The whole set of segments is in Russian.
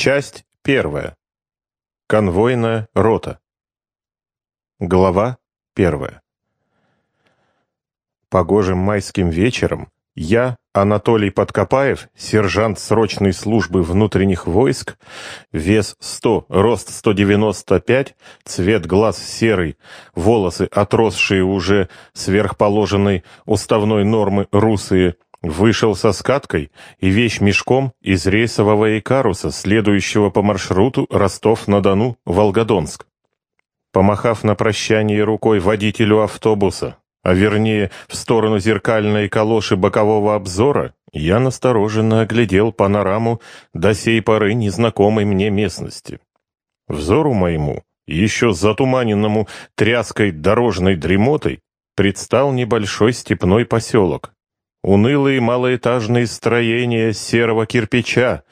Часть первая. Конвойная рота. Глава первая. Погожим майским вечером я, Анатолий Подкопаев, сержант срочной службы внутренних войск, вес 100, рост 195, цвет глаз серый, волосы отросшие уже сверхположенной уставной нормы русые – Вышел со скаткой и вещь мешком из рейсового Икаруса, следующего по маршруту Ростов-на-Дону, Волгодонск. Помахав на прощание рукой водителю автобуса, а вернее в сторону зеркальной калоши бокового обзора, я настороженно оглядел панораму до сей поры незнакомой мне местности. Взору моему, еще затуманенному тряской дорожной дремотой, предстал небольшой степной поселок, Унылые малоэтажные строения серого кирпича,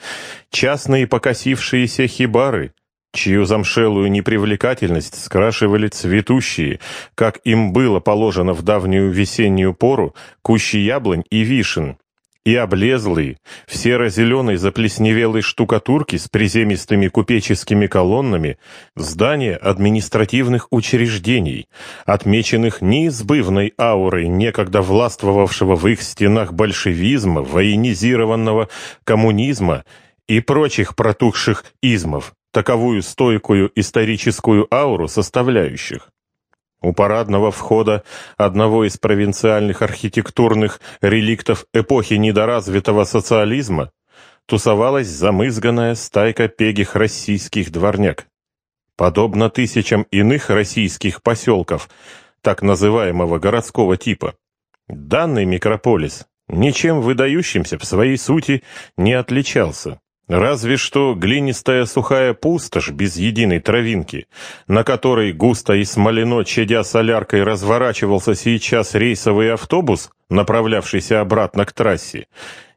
частные покосившиеся хибары, чью замшелую непривлекательность скрашивали цветущие, как им было положено в давнюю весеннюю пору, кущи яблонь и вишен, и облезлые, в серо-зеленой заплесневелой штукатурке с приземистыми купеческими колоннами здания административных учреждений, отмеченных неизбывной аурой некогда властвовавшего в их стенах большевизма, военизированного коммунизма и прочих протухших измов, таковую стойкую историческую ауру составляющих. У парадного входа одного из провинциальных архитектурных реликтов эпохи недоразвитого социализма тусовалась замызганная стайка пегих российских дворняк. Подобно тысячам иных российских поселков, так называемого городского типа, данный микрополис ничем выдающимся в своей сути не отличался. Разве что глинистая сухая пустошь без единой травинки, на которой густо и смолено, чадя соляркой, разворачивался сейчас рейсовый автобус, направлявшийся обратно к трассе,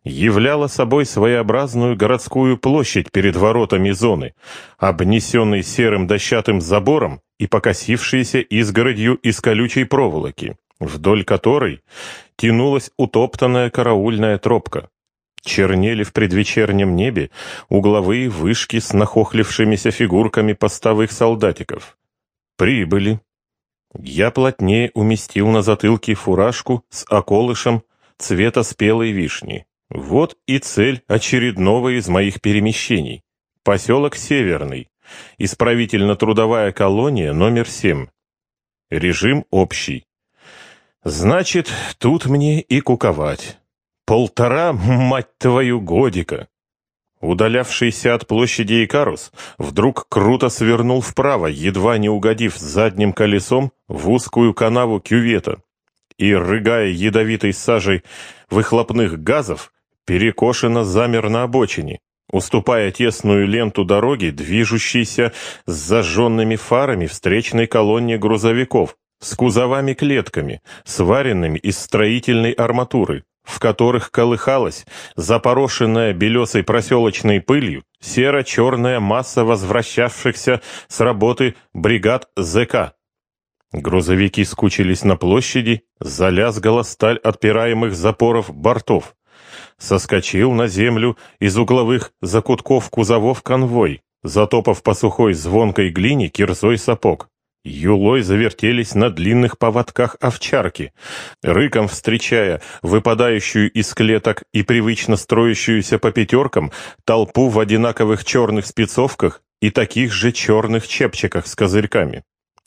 являла собой своеобразную городскую площадь перед воротами зоны, обнесенной серым дощатым забором и покосившейся изгородью из колючей проволоки, вдоль которой тянулась утоптанная караульная тропка. Чернели в предвечернем небе угловые вышки с нахохлившимися фигурками постовых солдатиков. Прибыли. Я плотнее уместил на затылке фуражку с околышем цвета спелой вишни. Вот и цель очередного из моих перемещений. Поселок Северный. Исправительно-трудовая колония номер 7. Режим общий. Значит, тут мне и куковать. Полтора, мать твою, годика. Удалявшийся от площади Икарус вдруг круто свернул вправо, едва не угодив задним колесом в узкую канаву кювета, и, рыгая ядовитой сажей выхлопных газов, перекошенно замер на обочине, уступая тесную ленту дороги, движущейся с зажженными фарами встречной колонне грузовиков, с кузовами-клетками, сваренными из строительной арматуры, в которых колыхалась, запорошенная белесой проселочной пылью, серо-черная масса возвращавшихся с работы бригад ЗК. Грузовики скучились на площади, залязгала сталь отпираемых запоров бортов. Соскочил на землю из угловых закутков кузовов конвой, затопав по сухой звонкой глине кирзой сапог. Юлой завертелись на длинных поводках овчарки, рыком встречая выпадающую из клеток и привычно строящуюся по пятеркам толпу в одинаковых черных спецовках и таких же черных чепчиках с козырьками.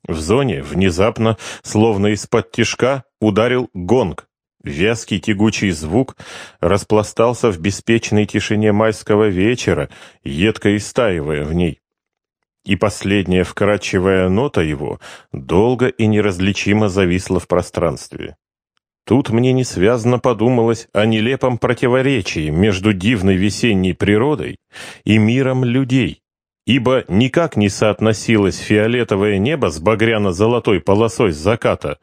В зоне внезапно, словно из-под тишка, ударил гонг. Вязкий тягучий звук распластался в беспечной тишине майского вечера, едко истаивая в ней и последняя вкрадчивая нота его долго и неразличимо зависла в пространстве. Тут мне несвязно подумалось о нелепом противоречии между дивной весенней природой и миром людей, ибо никак не соотносилось фиолетовое небо с багряно-золотой полосой заката,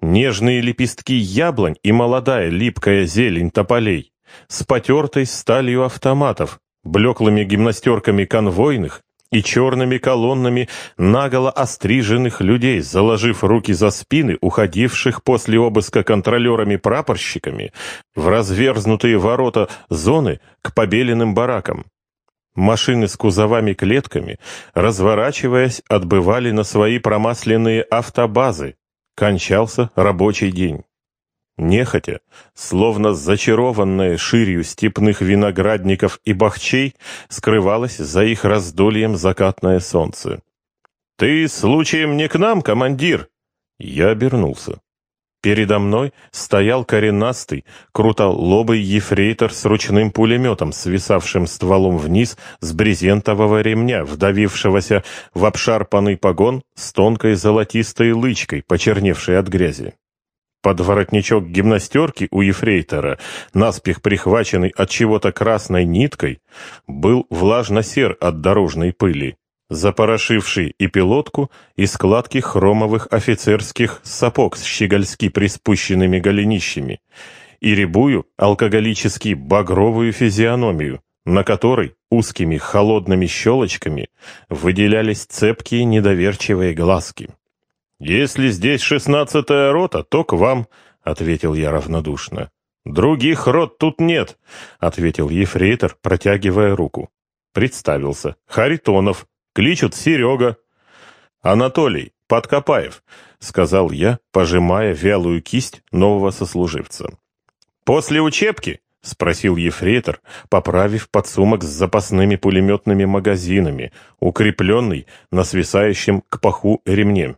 нежные лепестки яблонь и молодая липкая зелень тополей с потертой сталью автоматов, блеклыми гимнастерками конвойных и черными колоннами наголо остриженных людей, заложив руки за спины уходивших после обыска контролерами-прапорщиками в разверзнутые ворота зоны к побеленным баракам. Машины с кузовами-клетками, разворачиваясь, отбывали на свои промасленные автобазы. Кончался рабочий день. Нехотя, словно зачарованная ширью степных виноградников и бахчей, скрывалось за их раздольем закатное солнце. «Ты, случаем, не к нам, командир?» Я обернулся. Передо мной стоял коренастый, крутолобый ефрейтор с ручным пулеметом, свисавшим стволом вниз с брезентового ремня, вдавившегося в обшарпанный погон с тонкой золотистой лычкой, почерневшей от грязи. Под воротничок гимнастерки у ефрейтора, наспех прихваченный от чего-то красной ниткой, был влажно-сер от дорожной пыли запорошивший и пилотку, и складки хромовых офицерских сапог с щегольски приспущенными голенищами, и рябую алкоголически багровую физиономию, на которой узкими холодными щелочками выделялись цепкие недоверчивые глазки. «Если здесь шестнадцатая рота, то к вам», — ответил я равнодушно. «Других рот тут нет», — ответил ефрейтор, протягивая руку. Представился. «Харитонов, Кличут Серега. Анатолий, Подкопаев, сказал я, пожимая вялую кисть нового сослуживца. После учебки? спросил ефрейтор, поправив подсумок с запасными пулеметными магазинами, укрепленный на свисающем к паху ремне.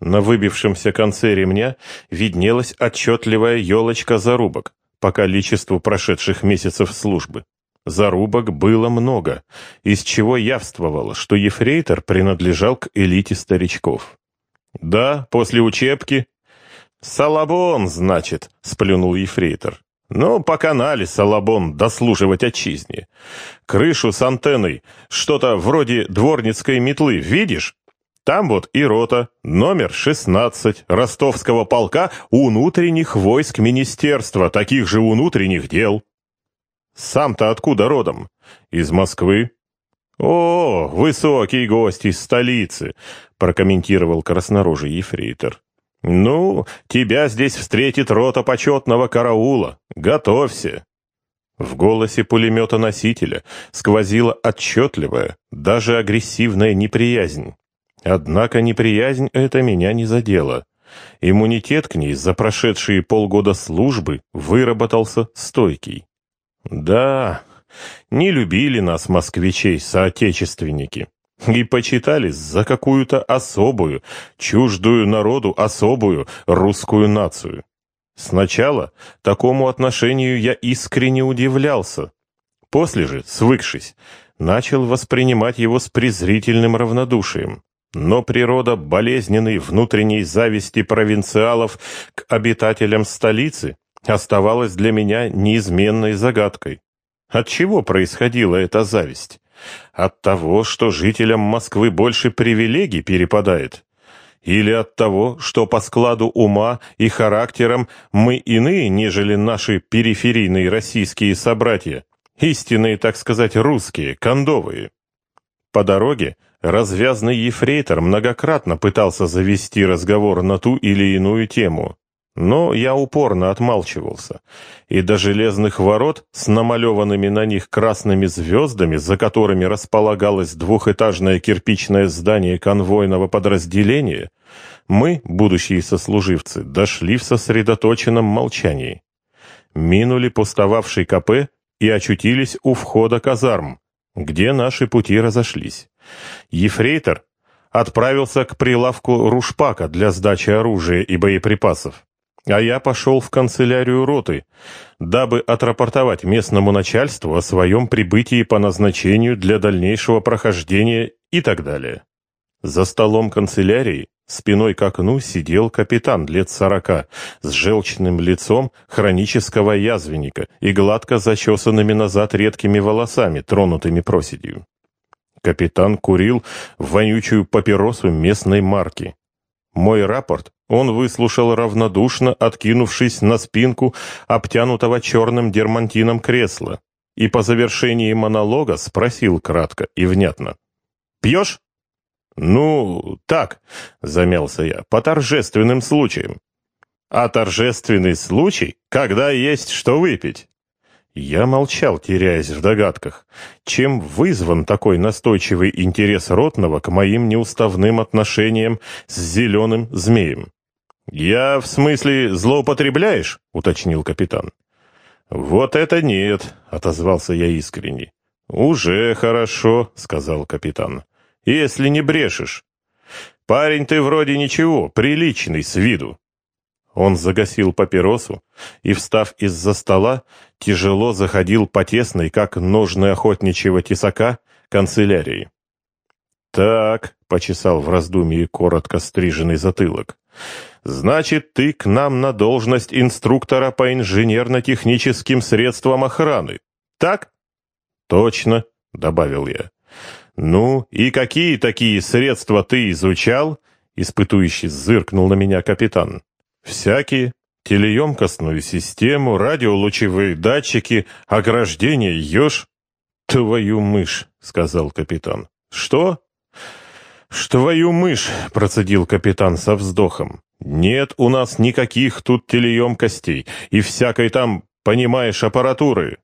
На выбившемся конце ремня виднелась отчетливая елочка зарубок по количеству прошедших месяцев службы. Зарубок было много, из чего явствовало, что ефрейтор принадлежал к элите старичков. «Да, после учебки». «Салабон, значит», — сплюнул ефрейтор. «Ну, по канале, Салабон, дослуживать отчизне. Крышу с антенной, что-то вроде дворницкой метлы, видишь? Там вот и рота, номер 16, ростовского полка внутренних войск министерства, таких же внутренних дел». Сам-то откуда родом? Из Москвы? О, высокий гость из столицы, прокомментировал краснорожий ефрейтор. Ну, тебя здесь встретит рота почетного караула. Готовься. В голосе пулемета-носителя сквозила отчетливая, даже агрессивная неприязнь. Однако неприязнь эта меня не задела. Иммунитет к ней за прошедшие полгода службы выработался стойкий. Да, не любили нас, москвичей, соотечественники, и почитали за какую-то особую, чуждую народу особую русскую нацию. Сначала такому отношению я искренне удивлялся. После же, свыкшись, начал воспринимать его с презрительным равнодушием. Но природа болезненной внутренней зависти провинциалов к обитателям столицы оставалась для меня неизменной загадкой. От чего происходила эта зависть? От того, что жителям Москвы больше привилегий перепадает? Или от того, что по складу ума и характерам мы иные, нежели наши периферийные российские собратья, истинные, так сказать, русские, кондовые? По дороге развязный ефрейтор многократно пытался завести разговор на ту или иную тему. Но я упорно отмалчивался, и до железных ворот с намалеванными на них красными звездами, за которыми располагалось двухэтажное кирпичное здание конвойного подразделения, мы, будущие сослуживцы, дошли в сосредоточенном молчании. Минули пустовавший КП и очутились у входа казарм, где наши пути разошлись. Ефрейтор отправился к прилавку рушпака для сдачи оружия и боеприпасов а я пошел в канцелярию роты, дабы отрапортовать местному начальству о своем прибытии по назначению для дальнейшего прохождения и так далее. За столом канцелярии, спиной к окну, сидел капитан лет сорока, с желчным лицом хронического язвенника и гладко зачесанными назад редкими волосами, тронутыми проседью. Капитан курил вонючую папиросу местной марки. Мой рапорт он выслушал равнодушно, откинувшись на спинку обтянутого черным дермантином кресла, и по завершении монолога спросил кратко и внятно. «Пьешь?» «Ну, так», — замялся я, — «по торжественным случаям». «А торжественный случай, когда есть что выпить?» Я молчал, теряясь в догадках. Чем вызван такой настойчивый интерес Ротного к моим неуставным отношениям с зеленым змеем? «Я, в смысле, злоупотребляешь?» — уточнил капитан. «Вот это нет», — отозвался я искренне. «Уже хорошо», — сказал капитан. «Если не брешешь. Парень ты вроде ничего, приличный с виду. Он загасил папиросу и, встав из-за стола, тяжело заходил по тесной, как ножны охотничьего тесака, канцелярии. «Так», — почесал в раздумье коротко стриженный затылок, «значит, ты к нам на должность инструктора по инженерно-техническим средствам охраны, так?» «Точно», — добавил я. «Ну, и какие такие средства ты изучал?» — испытующий зыркнул на меня капитан. Всякие. Телеемкостную систему, радиолучевые датчики, ограждение, еж. «Твою мышь», — сказал капитан. «Что?» «Твою мышь», — процедил капитан со вздохом. «Нет у нас никаких тут телеемкостей и всякой там, понимаешь, аппаратуры».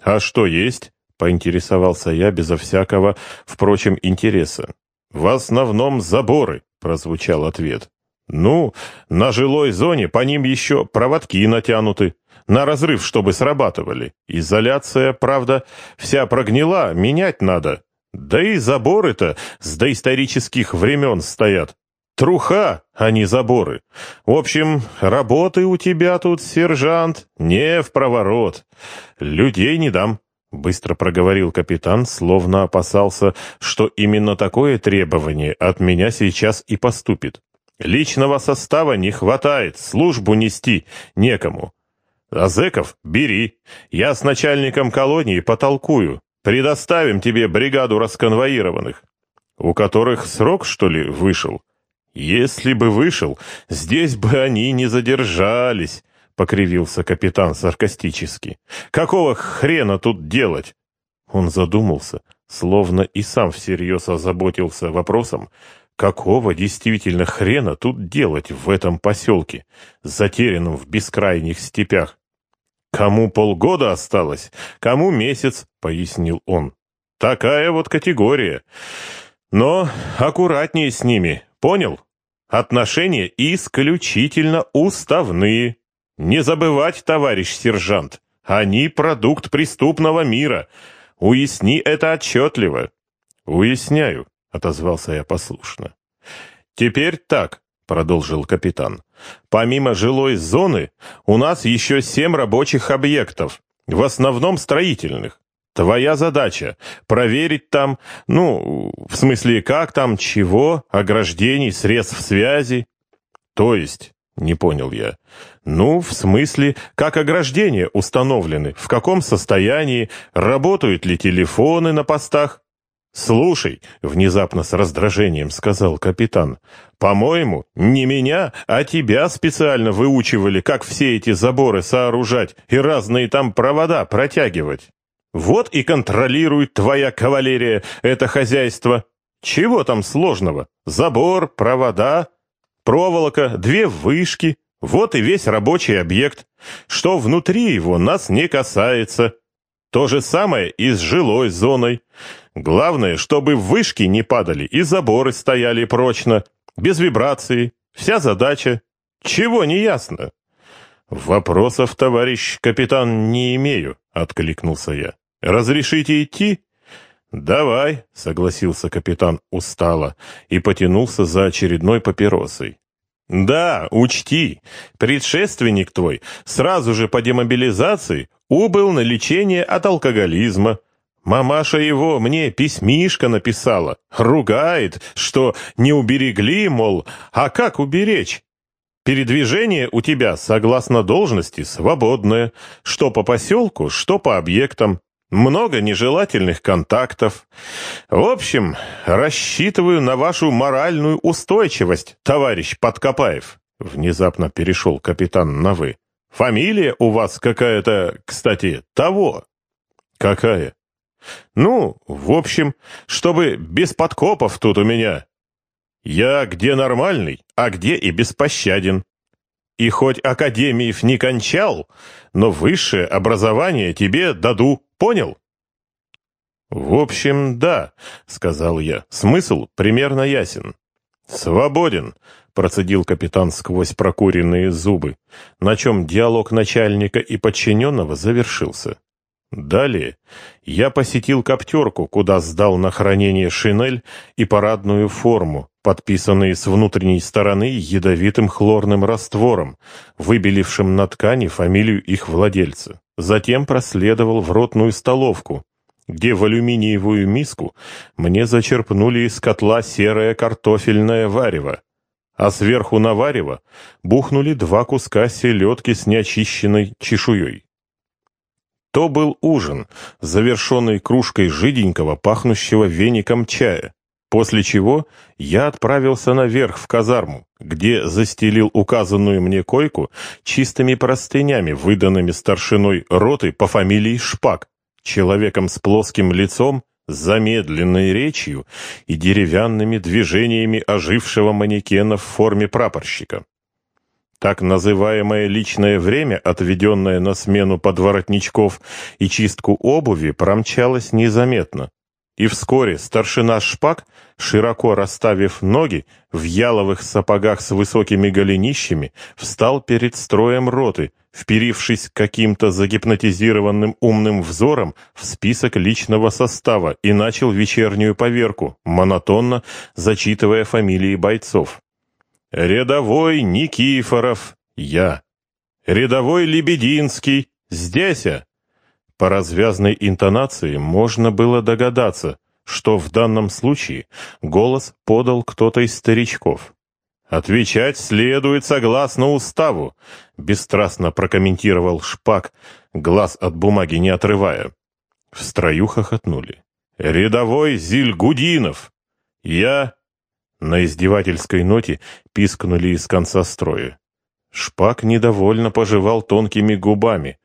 «А что есть?» — поинтересовался я безо всякого, впрочем, интереса. «В основном заборы», — прозвучал ответ. Ну, на жилой зоне по ним еще проводки натянуты, на разрыв, чтобы срабатывали. Изоляция, правда, вся прогнила, менять надо. Да и заборы-то с доисторических времен стоят. Труха, а не заборы. В общем, работы у тебя тут, сержант, не в проворот. Людей не дам. Быстро проговорил капитан, словно опасался, что именно такое требование от меня сейчас и поступит. Личного состава не хватает, службу нести некому. А зэков бери. Я с начальником колонии потолкую. Предоставим тебе бригаду расконвоированных. У которых срок, что ли, вышел? Если бы вышел, здесь бы они не задержались, — покривился капитан саркастически. Какого хрена тут делать? Он задумался, словно и сам всерьез озаботился вопросом, Какого действительно хрена тут делать в этом поселке, затерянном в бескрайних степях? Кому полгода осталось, кому месяц, пояснил он. Такая вот категория. Но аккуратнее с ними, понял? Отношения исключительно уставные. Не забывать, товарищ сержант, они продукт преступного мира. Уясни это отчетливо. Уясняю, — отозвался я послушно. «Теперь так», — продолжил капитан. «Помимо жилой зоны, у нас еще семь рабочих объектов, в основном строительных. Твоя задача — проверить там, ну, в смысле, как там, чего, ограждений, средств связи». «То есть?» — не понял я. «Ну, в смысле, как ограждения установлены, в каком состоянии, работают ли телефоны на постах?» «Слушай», — внезапно с раздражением сказал капитан, «по-моему, не меня, а тебя специально выучивали, как все эти заборы сооружать и разные там провода протягивать. Вот и контролирует твоя кавалерия это хозяйство. Чего там сложного? Забор, провода, проволока, две вышки. Вот и весь рабочий объект. Что внутри его нас не касается». То же самое и с жилой зоной. Главное, чтобы вышки не падали и заборы стояли прочно, без вибрации. Вся задача. Чего не ясно? Вопросов, товарищ капитан, не имею, откликнулся я. Разрешите идти? Давай, согласился капитан устало и потянулся за очередной папиросой. Да, учти, предшественник твой сразу же по демобилизации убыл на лечение от алкоголизма. Мамаша его мне письмишко написала, ругает, что не уберегли, мол, а как уберечь? Передвижение у тебя, согласно должности, свободное, что по поселку, что по объектам. Много нежелательных контактов. В общем, рассчитываю на вашу моральную устойчивость, товарищ Подкопаев. Внезапно перешел капитан на «вы». Фамилия у вас какая-то, кстати, того. Какая? Ну, в общем, чтобы без подкопов тут у меня. Я где нормальный, а где и беспощаден. И хоть академиев не кончал, но высшее образование тебе даду, понял? В общем, да, сказал я. Смысл примерно ясен. Свободен, процедил капитан сквозь прокуренные зубы, на чем диалог начальника и подчиненного завершился. Далее я посетил коптерку, куда сдал на хранение шинель и парадную форму, подписанные с внутренней стороны ядовитым хлорным раствором, выбелившим на ткани фамилию их владельца. Затем проследовал в ротную столовку, где в алюминиевую миску мне зачерпнули из котла серое картофельное варево, а сверху на варево бухнули два куска селедки с неочищенной чешуей. То был ужин, завершенный кружкой жиденького, пахнущего веником чая, после чего я отправился наверх в казарму, где застелил указанную мне койку чистыми простынями, выданными старшиной роты по фамилии Шпак, человеком с плоским лицом, замедленной речью и деревянными движениями ожившего манекена в форме прапорщика. Так называемое личное время, отведенное на смену подворотничков и чистку обуви, промчалось незаметно. И вскоре старшина Шпак, широко расставив ноги, в яловых сапогах с высокими голенищами, встал перед строем роты, вперившись каким-то загипнотизированным умным взором в список личного состава и начал вечернюю поверку, монотонно зачитывая фамилии бойцов. Рядовой Никифоров, я. Рядовой Лебединский, здесь. По развязной интонации можно было догадаться, что в данном случае голос подал кто-то из старичков. «Отвечать следует согласно уставу», — бесстрастно прокомментировал Шпак, глаз от бумаги не отрывая. В строю хохотнули. «Рядовой Зильгудинов! Я на издевательской ноте пискнули из конца строя. Шпак недовольно пожевал тонкими губами,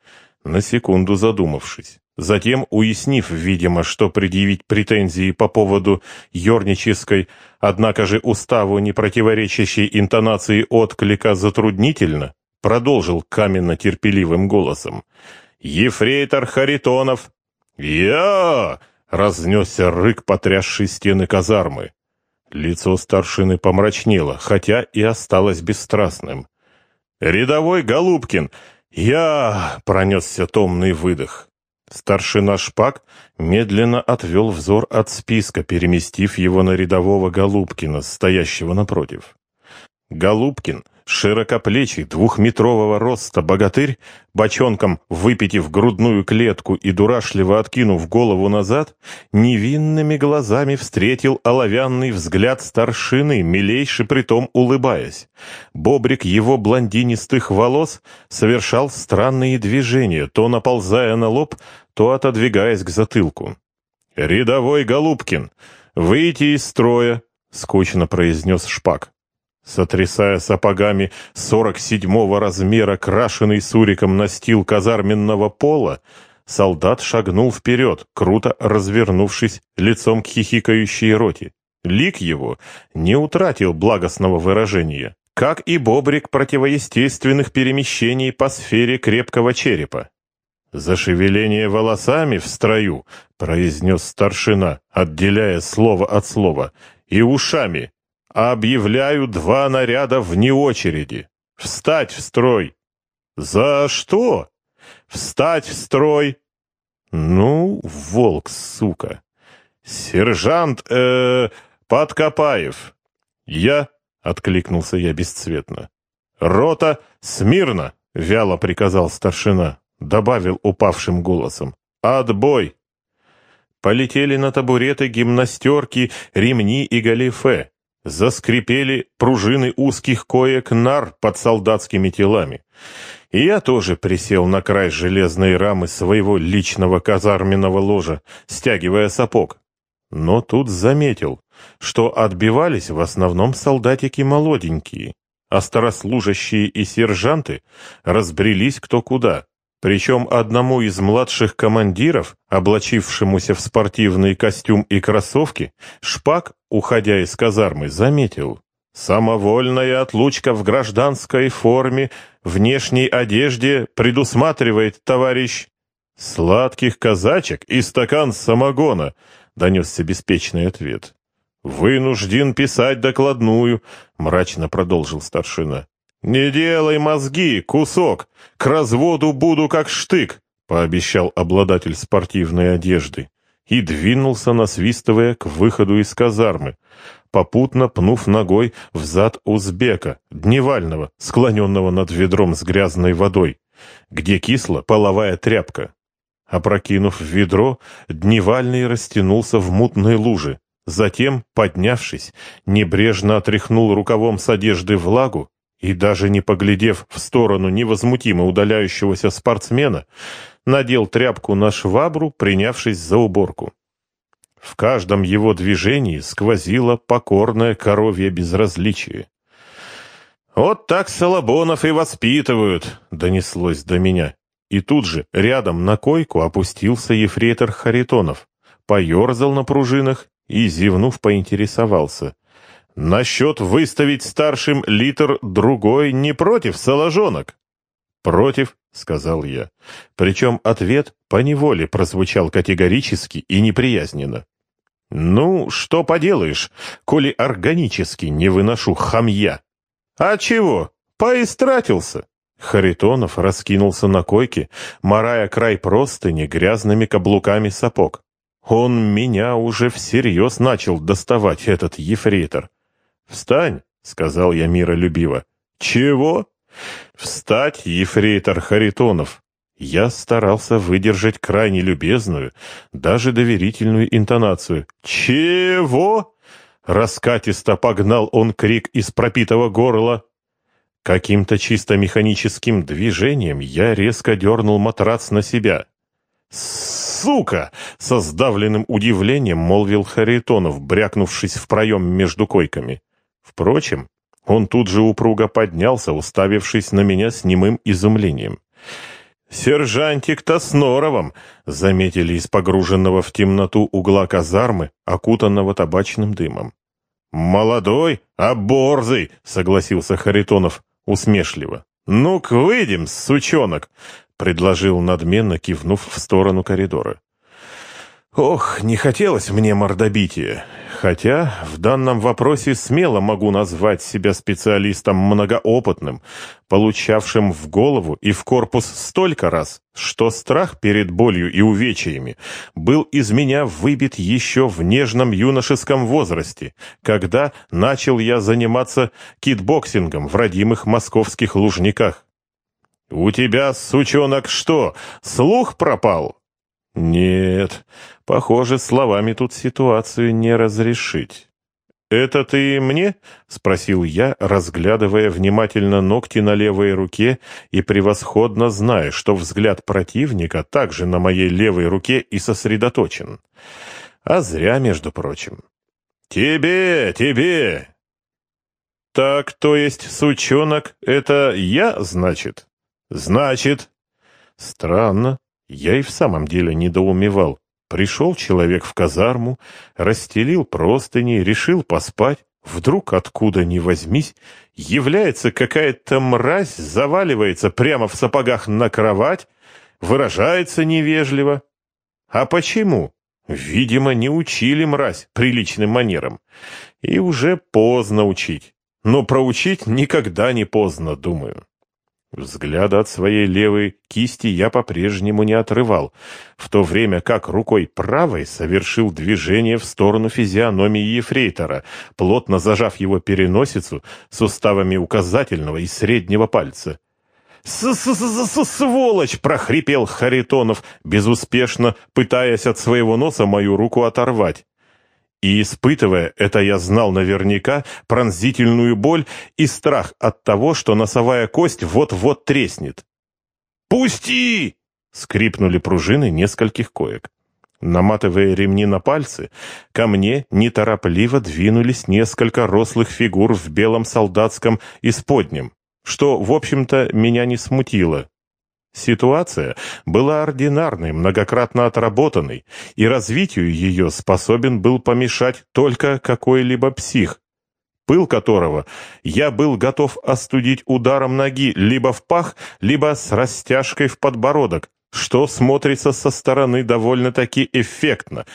на секунду задумавшись. Затем, уяснив, видимо, что предъявить претензии по поводу ёрнической, однако же уставу не противоречащей интонации отклика затруднительно, продолжил каменно-терпеливым голосом. «Ефрейтор Харитонов!» «Я!» — разнесся рык, потрясший стены казармы. Лицо старшины помрачнело, хотя и осталось бесстрастным. «Рядовой Голубкин! Я!» — пронесся томный выдох. Старшина Шпак медленно отвел взор от списка, переместив его на рядового Голубкина, стоящего напротив. Голубкин Широкоплечий, двухметрового роста богатырь, бочонком выпитив грудную клетку и дурашливо откинув голову назад, невинными глазами встретил оловянный взгляд старшины, милейший притом улыбаясь. Бобрик его блондинистых волос совершал странные движения, то наползая на лоб, то отодвигаясь к затылку. «Рядовой Голубкин, выйти из строя!» — скучно произнес Шпак. Сотрясая сапогами сорок седьмого размера, крашеный суриком настил казарменного пола, солдат шагнул вперед, круто развернувшись лицом к хихикающей роте. Лик его не утратил благостного выражения, как и бобрик противоестественных перемещений по сфере крепкого черепа. «Зашевеление волосами в строю», — произнес старшина, отделяя слово от слова, — «и ушами, Объявляю два наряда вне очереди. Встать в строй. За что? Встать в строй. Ну, волк, сука. Сержант, э, Подкопаев. Я, откликнулся я бесцветно. Рота, смирно, вяло приказал старшина, добавил упавшим голосом. Отбой. Полетели на табуреты гимнастерки, ремни и галифе. Заскрипели пружины узких коек нар под солдатскими телами. И я тоже присел на край железной рамы своего личного казарменного ложа, стягивая сапог. Но тут заметил, что отбивались в основном солдатики молоденькие, а старослужащие и сержанты разбрелись кто куда. Причем одному из младших командиров, облачившемуся в спортивный костюм и кроссовки, Шпак, уходя из казармы, заметил. Самовольная отлучка в гражданской форме, внешней одежде предусматривает, товарищ. Сладких казачек и стакан самогона, донесся беспечный ответ. Вынужден писать докладную, мрачно продолжил старшина. Не делай мозги, кусок, к разводу буду как штык, пообещал обладатель спортивной одежды и двинулся, насвистывая, к выходу из казармы попутно пнув ногой в зад узбека, дневального, склоненного над ведром с грязной водой, где кисла половая тряпка. Опрокинув ведро, дневальный растянулся в мутной луже. Затем, поднявшись, небрежно отряхнул рукавом с одежды влагу и, даже не поглядев в сторону невозмутимо удаляющегося спортсмена, надел тряпку на швабру, принявшись за уборку. В каждом его движении сквозило покорное коровье безразличие. «Вот так Солобонов и воспитывают», — донеслось до меня. И тут же рядом на койку опустился ефрейтор Харитонов, поерзал на пружинах и, зевнув, поинтересовался. «Насчет выставить старшим литр другой не против, соложонок?» «Против», — сказал я. Причем ответ поневоле прозвучал категорически и неприязненно. «Ну, что поделаешь, коли органически не выношу хамья». «А чего? Поистратился». Харитонов раскинулся на койке, морая край простыни грязными каблуками сапог. Он меня уже всерьез начал доставать, этот ефрейтор. «Встань», — сказал я миролюбиво. «Чего?» «Встать, ефрейтор Харитонов. Я старался выдержать крайне любезную, даже доверительную интонацию. «Чего?» Раскатисто погнал он крик из пропитого горла. Каким-то чисто механическим движением я резко дернул матрац на себя. «Сука!» — со сдавленным удивлением молвил Харитонов, брякнувшись в проем между койками. Впрочем, он тут же упруго поднялся, уставившись на меня с немым изумлением. «Сержантик-то с норовом!» — заметили из погруженного в темноту угла казармы, окутанного табачным дымом. «Молодой, а борзый!» — согласился Харитонов усмешливо. «Ну-ка, выйдем, сучонок!» — предложил надменно, кивнув в сторону коридора. «Ох, не хотелось мне мордобития. Хотя в данном вопросе смело могу назвать себя специалистом многоопытным, получавшим в голову и в корпус столько раз, что страх перед болью и увечьями был из меня выбит еще в нежном юношеском возрасте, когда начал я заниматься кикбоксингом в родимых московских Лужниках. «У тебя, сучонок, что, слух пропал?» «Нет, Похоже, словами тут ситуацию не разрешить. «Это ты мне?» — спросил я, разглядывая внимательно ногти на левой руке и превосходно зная, что взгляд противника также на моей левой руке и сосредоточен. А зря, между прочим. «Тебе, тебе!» «Так, то есть, сучонок, это я, значит?» «Значит?» Странно. Я и в самом деле недоумевал. Пришел человек в казарму, расстелил простыни, решил поспать. Вдруг, откуда ни возьмись, является какая-то мразь, заваливается прямо в сапогах на кровать, выражается невежливо. А почему? Видимо, не учили мразь приличным манерам. И уже поздно учить. Но проучить никогда не поздно, думаю. Взгляда от своей левой кисти я по-прежнему не отрывал, в то время как рукой правой совершил движение в сторону физиономии ефрейтора, плотно зажав его переносицу суставами указательного и среднего пальца. «С-с-с-сволочь!» — прохрипел Харитонов, безуспешно пытаясь от своего носа мою руку оторвать. И испытывая, это я знал наверняка, пронзительную боль и страх от того, что носовая кость вот-вот треснет. «Пусти!» — скрипнули пружины нескольких коек. Наматывая ремни на пальцы, ко мне неторопливо двинулись несколько рослых фигур в белом солдатском исподнем, что, в общем-то, меня не смутило. Ситуация была ординарной, многократно отработанной, и развитию ее способен был помешать только какой-либо псих. пыл которого я был готов остудить ударом ноги либо в пах, либо с растяжкой в подбородок, что смотрится со стороны довольно-таки эффектно,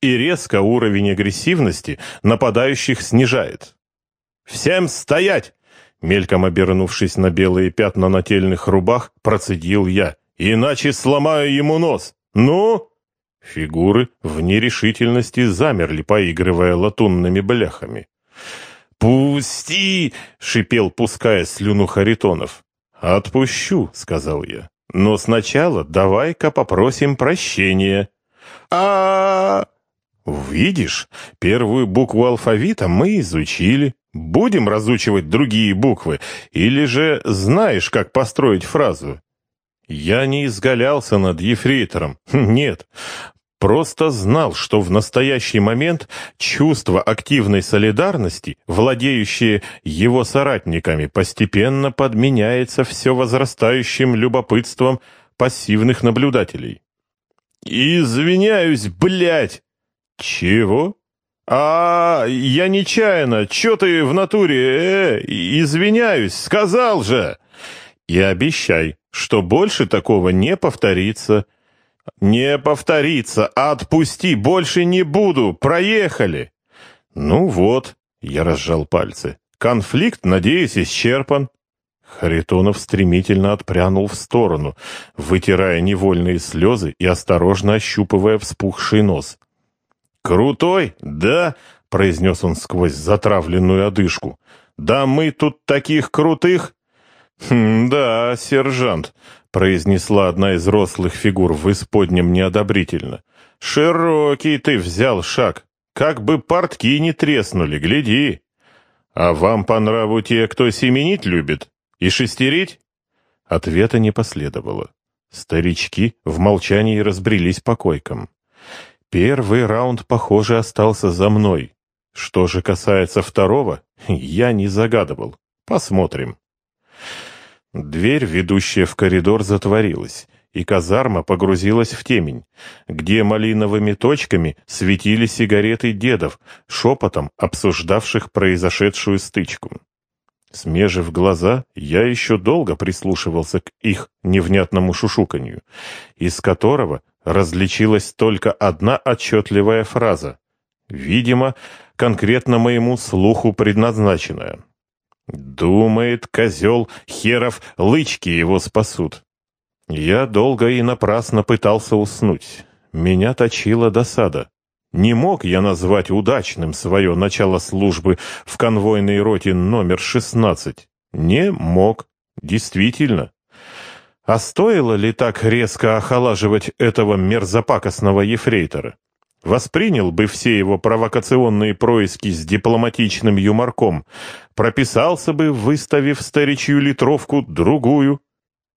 и резко уровень агрессивности нападающих снижает. «Всем стоять!» Мельком обернувшись на белые пятна нательных рубах, процедил я. «Иначе сломаю ему нос! Ну?» Фигуры в нерешительности замерли, поигрывая латунными бляхами. «Пусти!» — шипел, пуская слюну Харитонов. «Отпущу», — сказал я. «Но сначала давай-ка попросим прощения». -а Видишь, первую букву алфавита мы изучили. Будем разучивать другие буквы, или же знаешь, как построить фразу? Я не изгалялся над ефрейтором. Нет, просто знал, что в настоящий момент чувство активной солидарности, владеющее его соратниками, постепенно подменяется все возрастающим любопытством пассивных наблюдателей. «Извиняюсь, блядь!» «Чего?» «А, я нечаянно, чё ты в натуре, э, извиняюсь, сказал же!» «И обещай, что больше такого не повторится. Не повторится, отпусти, больше не буду, проехали. Ну вот, я разжал пальцы. Конфликт, надеюсь, исчерпан. Харитонов стремительно отпрянул в сторону, вытирая невольные слезы и осторожно ощупывая вспухший нос. «Крутой, да?» — произнес он сквозь затравленную одышку. «Да мы тут таких крутых!» «Хм, «Да, сержант», — произнесла одна из рослых фигур в исподнем неодобрительно. «Широкий ты взял шаг, как бы портки не треснули, гляди. А вам по нраву те, кто семенить любит? И шестерить?» Ответа не последовало. Старички в молчании разбрелись по койкам. Первый раунд, похоже, остался за мной. Что же касается второго, я не загадывал. Посмотрим. Дверь, ведущая в коридор, затворилась, и казарма погрузилась в темень, где малиновыми точками светили сигареты дедов, шепотом обсуждавших произошедшую стычку. Смежив глаза, я еще долго прислушивался к их невнятному шушуканью, из которого различилась только одна отчетливая фраза, видимо, конкретно моему слуху предназначенная. Думает козел, херов, лычки его спасут. Я долго и напрасно пытался уснуть. Меня точила досада. Не мог я назвать удачным свое начало службы в конвойной роте номер 16. Не мог. Действительно. А стоило ли так резко охолаживать этого мерзопакостного ефрейтора? Воспринял бы все его провокационные происки с дипломатичным юморком, прописался бы, выставив старичью литровку другую.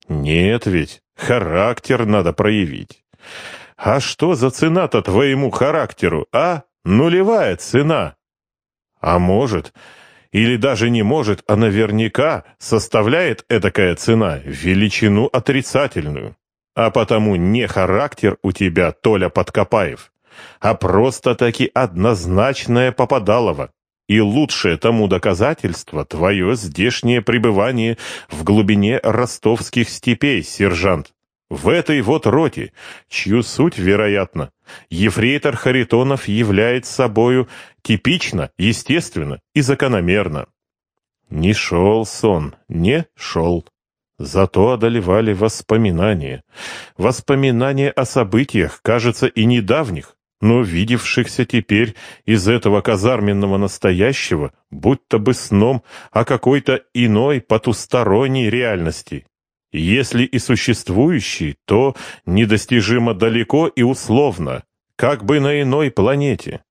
Нет ведь, характер надо проявить. А что за цена-то твоему характеру, а? Нулевая цена. А может, или даже не может, а наверняка составляет этакая цена величину отрицательную. А потому не характер у тебя, Толя Подкопаев, а просто-таки однозначное попадалово. И лучшее тому доказательство — твое здешнее пребывание в глубине ростовских степей, сержант. В этой вот роте, чью суть, вероятно, ефрейтор Харитонов является собою типично, естественно и закономерно. Не шел сон, не шел. Зато одолевали воспоминания. Воспоминания о событиях, кажется, и недавних, но видевшихся теперь из этого казарменного настоящего, будто бы сном о какой-то иной потусторонней реальности. Если и существующей, то недостижимо далеко и условно, как бы на иной планете.